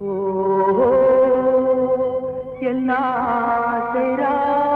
ஓ என் ஆசை ராதா ராதா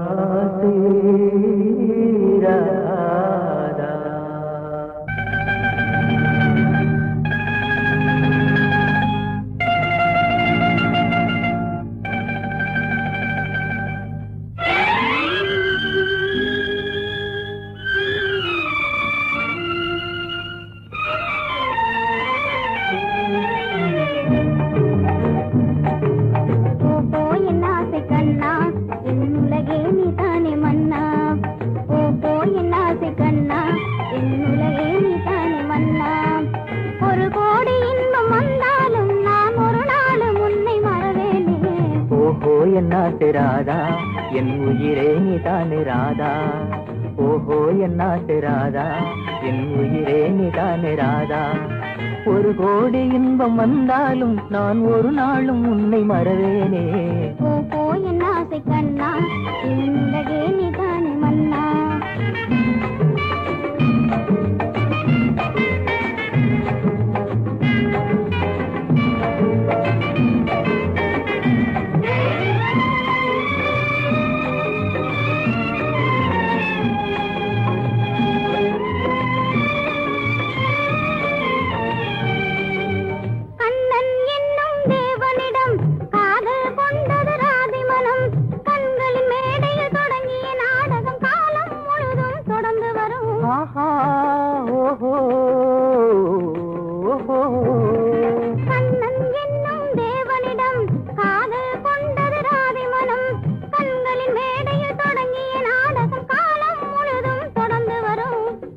ஆசை என் ஆசை ராதா? என் உயிரே நீ தானே ராதா. ஓஹோ என் ஆசை ராதா? என் உயிரே நீ தானே ராதா. ஒரு கோடி இன்பம் வந்தாலும் நான் ஒரு நாளும் உன்னை மறவேனே. ஓஹோ என் ஆசை கண்ணா? என்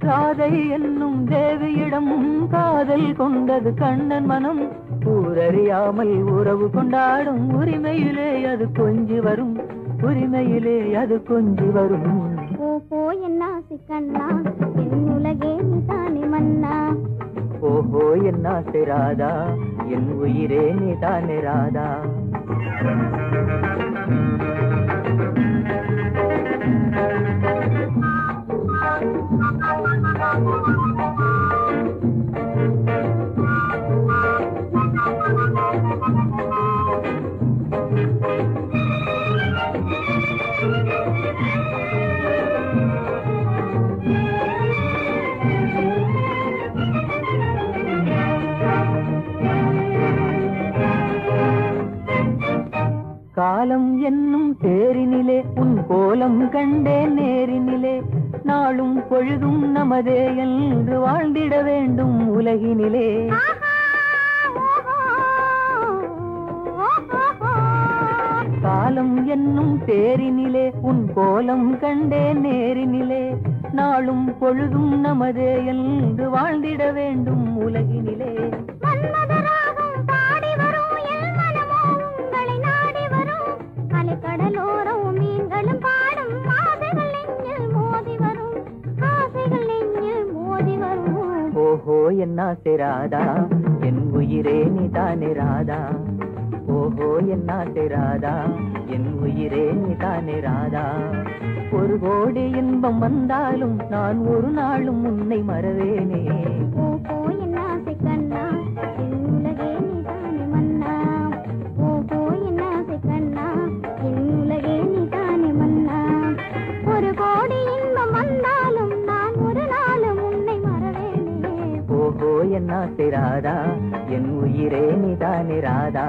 ராதை என்னும் தேவியிடம் காதல் கொண்டது கண்ணன் மனம். ஊரறியாமல் உறவு கொண்டாடும் உரிமையிலே அது கொஞ்சி வரும். உரிமையிலே அது கொஞ்சி வரும். ஓ போ என் கண்ணா என் உலகே நீ தானே மன்னா. ஓஹோ என்ன ஆசை ராதா என் உயிரே நீ தானே ராதா. காலம் என்னும் தேரினிலே உன் கோலம் கண்டேன் நேரினிலே. நாளும் பொழுதும் நமதே என்று வாழ்ந்திட வேண்டும் உலகினிலே. காலம் என்னும் தேரினிலே உன் கோலம் கண்டேன் நேரினிலே. நாளும் பொழுதும் நமதே என்று வாழ்ந்திட வேண்டும் உலகினிலே. வரும் ஓஹோ ராதா? என் உயிரே நீ தானே ராதா? ஓஹோ என்ன ராதா? என் உயிரே நீ தானே ராதா? ஒரு கோடி இன்பம் வந்தாலும் நான் ஒரு நாளும் உன்னை மறவேனே. என்ன ஆசை ராதா என் உயிரே நீ ராதா.